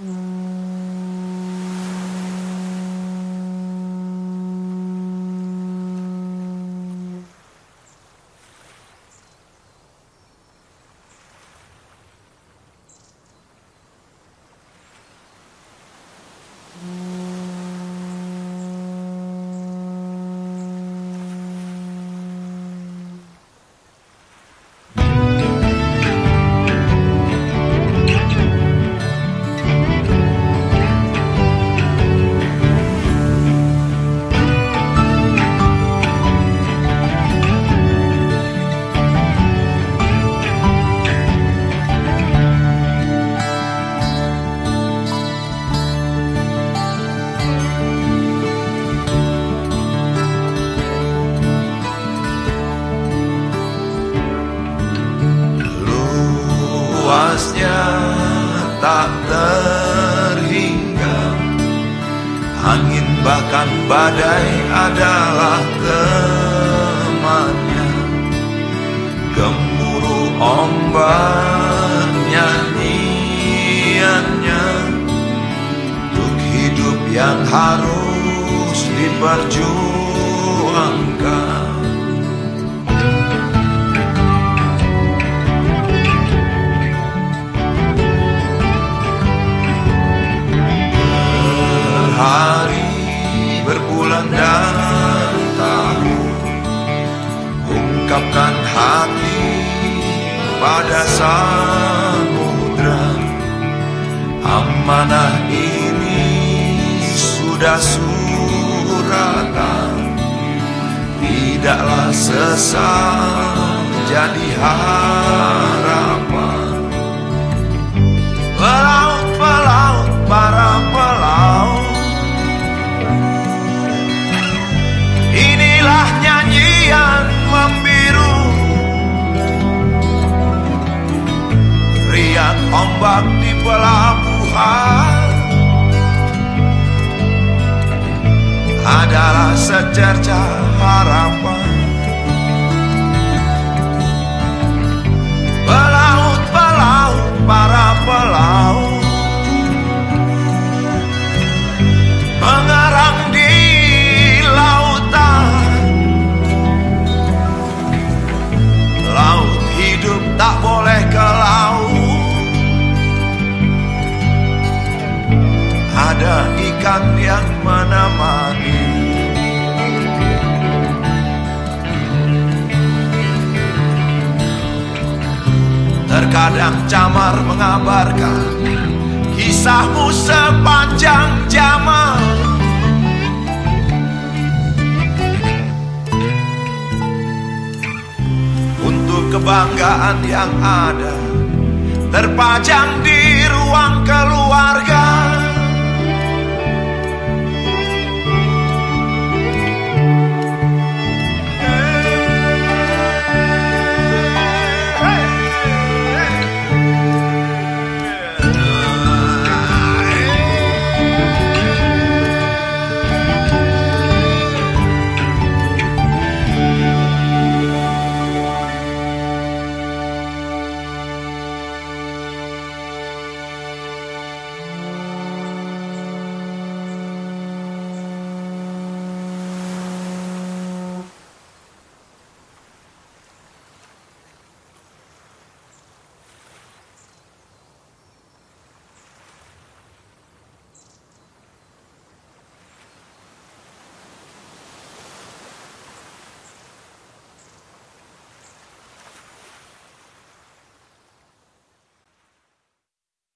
mm. Tak terhingga. Angin bahkan badai adalah temannya. Gemuruh ombak nyanyiannya Untuk hidup yang harus diperjuangkan ungkapkan hati pada samudra amanah ini sudah suratan. Tidaklah sesat jadi harapan ombak di pelabuhan. Adalah secercah harapan Terkadang camar mengabarkan Kisahmu sepanjang zaman untuk kebanggaan yang ada terpajang di.